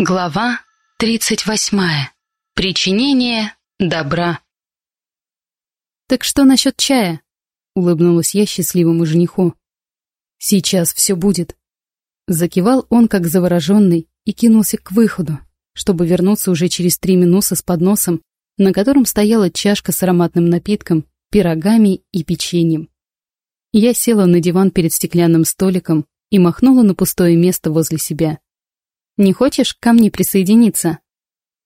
Глава 38. Причинение добра. «Так что насчет чая?» — улыбнулась я счастливому жениху. «Сейчас все будет». Закивал он, как завороженный, и кинулся к выходу, чтобы вернуться уже через три минуты с подносом, на котором стояла чашка с ароматным напитком, пирогами и печеньем. Я села на диван перед стеклянным столиком и махнула на пустое место возле себя. Не хочешь ко мне присоединиться?»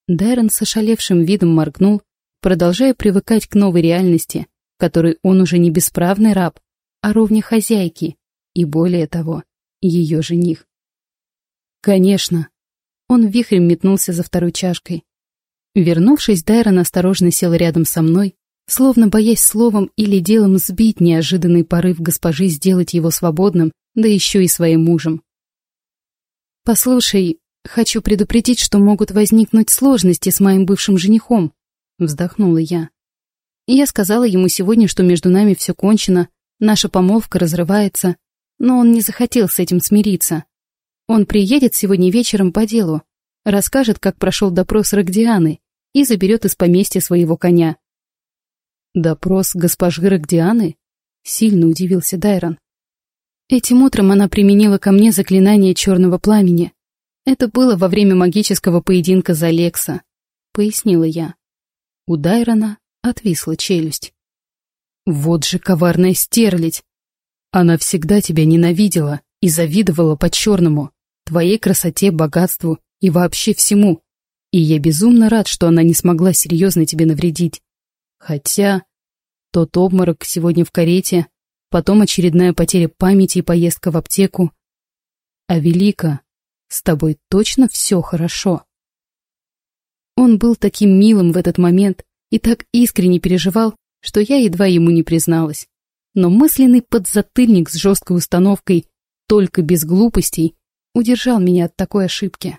Дайрон с ошалевшим видом моргнул, продолжая привыкать к новой реальности, в которой он уже не бесправный раб, а ровня хозяйки, и более того, ее жених. «Конечно!» Он вихрем метнулся за второй чашкой. Вернувшись, Дайрон осторожно сел рядом со мной, словно боясь словом или делом сбить неожиданный порыв госпожи сделать его свободным, да еще и своим мужем. «Послушай, «Хочу предупредить, что могут возникнуть сложности с моим бывшим женихом», — вздохнула я. Я сказала ему сегодня, что между нами все кончено, наша помолвка разрывается, но он не захотел с этим смириться. Он приедет сегодня вечером по делу, расскажет, как прошел допрос Рогдианы и заберет из поместья своего коня. «Допрос госпожи Рогдианы?» — сильно удивился Дайрон. Этим утром она применила ко мне заклинание черного пламени. Это было во время магического поединка за Лекса, пояснила я. У Дайрона отвисла челюсть. Вот же коварная стерлядь! Она всегда тебя ненавидела и завидовала по-черному, твоей красоте, богатству и вообще всему. И я безумно рад, что она не смогла серьезно тебе навредить. Хотя тот обморок сегодня в карете, потом очередная потеря памяти и поездка в аптеку. А Велика, с тобой точно все хорошо. Он был таким милым в этот момент и так искренне переживал, что я едва ему не призналась. Но мысленный подзатыльник с жесткой установкой «только без глупостей» удержал меня от такой ошибки.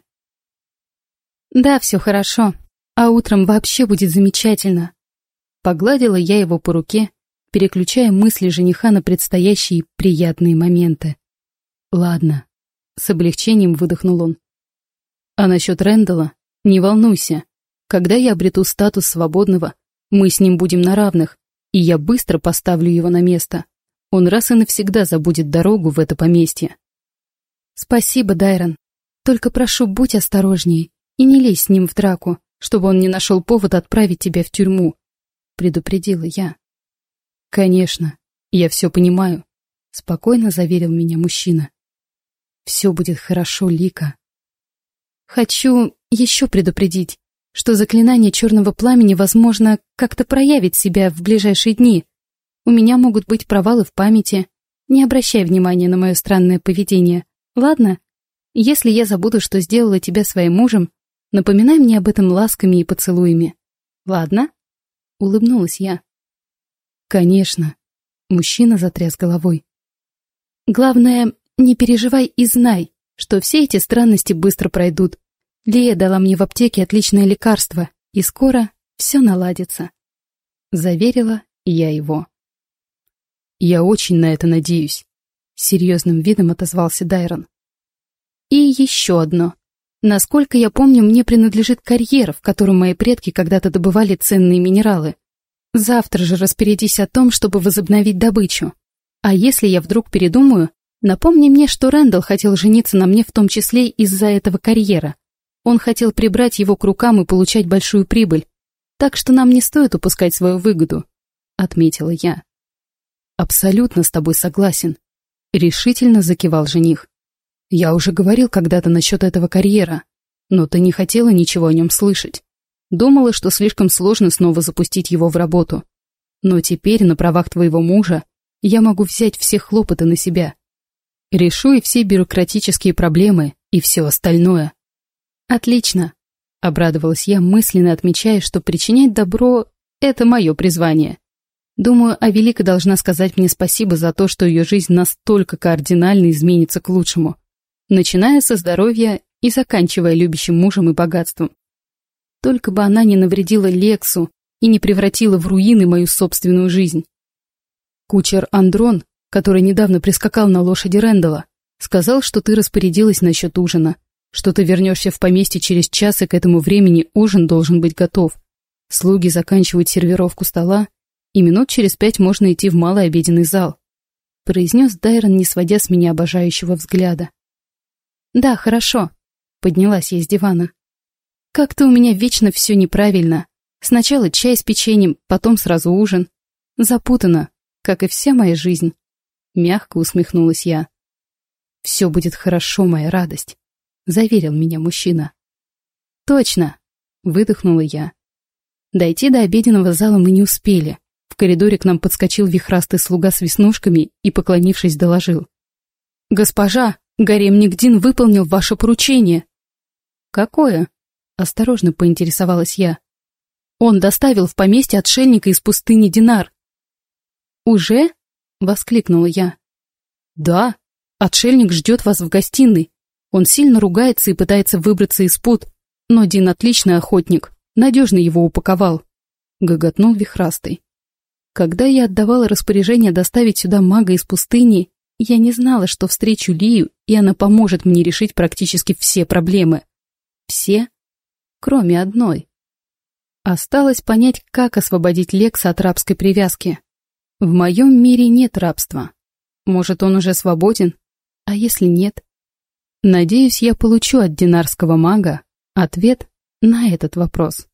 «Да, все хорошо, а утром вообще будет замечательно». Погладила я его по руке, переключая мысли жениха на предстоящие приятные моменты. «Ладно, с облегчением выдохнул он. А насчет Рэндала, не волнуйся. Когда я обрету статус свободного, мы с ним будем на равных, и я быстро поставлю его на место. Он раз и навсегда забудет дорогу в это поместье. Спасибо, Дайрон. Только прошу, будь осторожнее и не лезь с ним в драку, чтобы он не нашел повод отправить тебя в тюрьму, предупредила я. Конечно, я все понимаю, спокойно заверил меня мужчина. Все будет хорошо, Лика. Хочу еще предупредить, что заклинание черного пламени, возможно, как-то проявит себя в ближайшие дни. У меня могут быть провалы в памяти. Не обращай внимания на мое странное поведение, ладно? Если я забуду, что сделала тебя своим мужем, напоминай мне об этом ласками и поцелуями. Ладно? Улыбнулась я. Конечно. Мужчина затряс головой. Главное, не переживай и знай, что все эти странности быстро пройдут. Лия дала мне в аптеке отличное лекарство, и скоро все наладится. Заверила я его. Я очень на это надеюсь. Серьезным видом отозвался Дайрон. И еще одно. Насколько я помню, мне принадлежит карьер, в котором мои предки когда-то добывали ценные минералы. Завтра же распорядись о том, чтобы возобновить добычу. А если я вдруг передумаю, Напомни мне, что Рэндалл хотел жениться на мне в том числе из-за этого карьера. Он хотел прибрать его к рукам и получать большую прибыль. Так что нам не стоит упускать свою выгоду, — отметила я. Абсолютно с тобой согласен. Решительно закивал жених. Я уже говорил когда-то насчет этого карьера, но ты не хотела ничего о нем слышать. Думала, что слишком сложно снова запустить его в работу. Но теперь, на правах твоего мужа, я могу взять все хлопоты на себя. Решу и все бюрократические проблемы, и все остальное. Отлично, обрадовалась я, мысленно отмечая, что причинять добро — это мое призвание. Думаю, Авелика должна сказать мне спасибо за то, что ее жизнь настолько кардинально изменится к лучшему, начиная со здоровья и заканчивая любящим мужем и богатством. Только бы она не навредила Лексу и не превратила в руины мою собственную жизнь. Кучер Андрон который недавно прискакал на лошади Рэндала, сказал, что ты распорядилась насчет ужина. что ты вернешься в поместье через час, и к этому времени ужин должен быть готов. Слуги заканчивают сервировку стола, и минут через пять можно идти в малый обеденный зал», — произнес Дайрон, не сводя с меня обожающего взгляда. «Да, хорошо», — поднялась я с дивана. «Как-то у меня вечно все неправильно. Сначала чай с печеньем, потом сразу ужин. Запутано, как и вся моя жизнь». Мягко усмехнулась я. «Все будет хорошо, моя радость», — заверил меня мужчина. «Точно», — выдохнула я. Дойти до обеденного зала мы не успели. В коридоре к нам подскочил вихрастый слуга с веснушками и, поклонившись, доложил. «Госпожа, Гарем Нигдин выполнил ваше поручение». «Какое?» — осторожно поинтересовалась я. «Он доставил в поместье отшельника из пустыни Динар». «Уже?» — воскликнула я. «Да, отшельник ждет вас в гостиной. Он сильно ругается и пытается выбраться из пут, но Дин отличный охотник, надежно его упаковал», — гоготнул вихрастый. Когда я отдавала распоряжение доставить сюда мага из пустыни, я не знала, что встречу Лию, и она поможет мне решить практически все проблемы. Все, кроме одной. Осталось понять, как освободить Лекса от рабской привязки. В моем мире нет рабства. Может, он уже свободен? А если нет? Надеюсь, я получу от динарского мага ответ на этот вопрос.